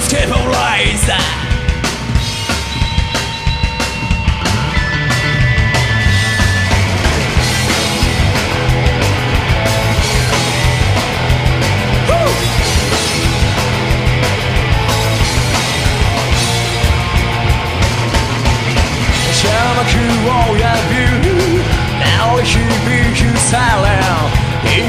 just keep on rising. Silent, in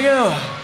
There you go.